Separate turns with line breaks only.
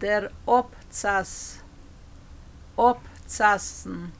der Obzas, Obzassen